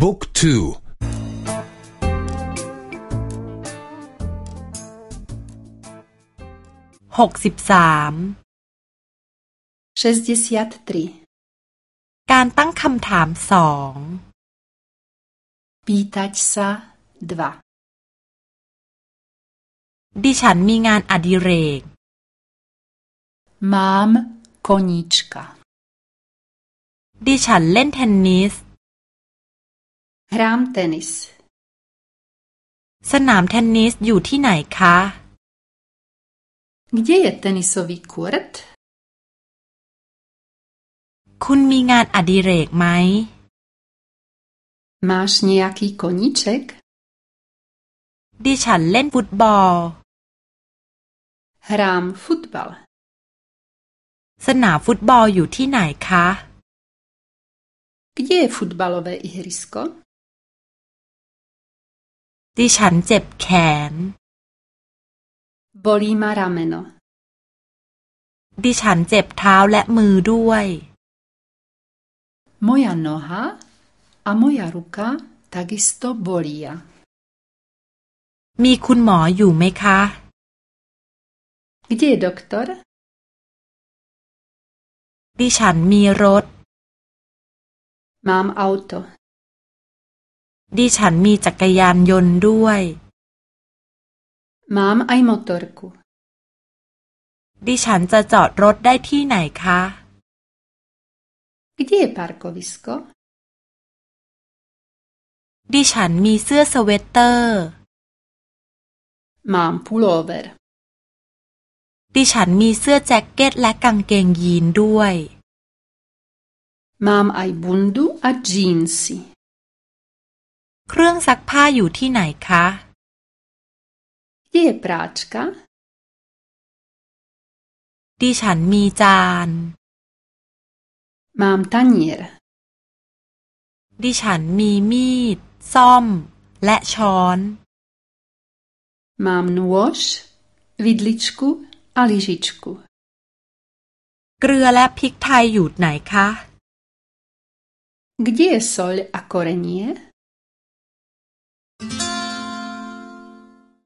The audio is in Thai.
บุ๊กทูหกสิบสามการตั้งคำถามสอง Pýtať sa dva ดิฉันมีงานอดิเรก Mám koníčka ดิฉันเล่นเทนนิส Hrám tenis สนามเทนนิสอยู่ที่ไหนคะ Kde je tenisový kurt? คุณมีงานอดิเรกไหม Máš nejaký koníček? ดิฉันเล่นฟุตบอล Hrám futbal. สนามฟุตบอลอยู่ที่ไหนคะ Kde je futbalové ihrisko? ดิฉันเจ็บแขน Bolí ma rameno. ดิฉันเจ็บเท้าและมือด้วย Moja noha a moja ruka takisto bolia. มีคุณหมออยู่ไหมคะ Kde je doktor? ดิฉันมีรถ Mám auto. ดิฉันมีจักรยานยนต์ด้วย Mám aj motorku. ดิฉันจะจอดรถได้ที่ไหนคะ Kde je parkovisko? ดิฉันมีเสื้อสเวตเตอร์ Mám pulóver. ดิฉันมีเสื้อแจ็คเก็ตและกางเกงยีนด้วย Mám aj bundu a džínsy. เครื่องซักผ้าอยู่ที่ไหนคะ Kde je práčka? ดิฉันมีจาน Mám tanier. ดิฉันมีมีด ซ่อม และช้อน Mám nôž, vidličku a lyžičku. เกลือและพริกไทยอยู่ไหนคะ Kde je soľ a korenie?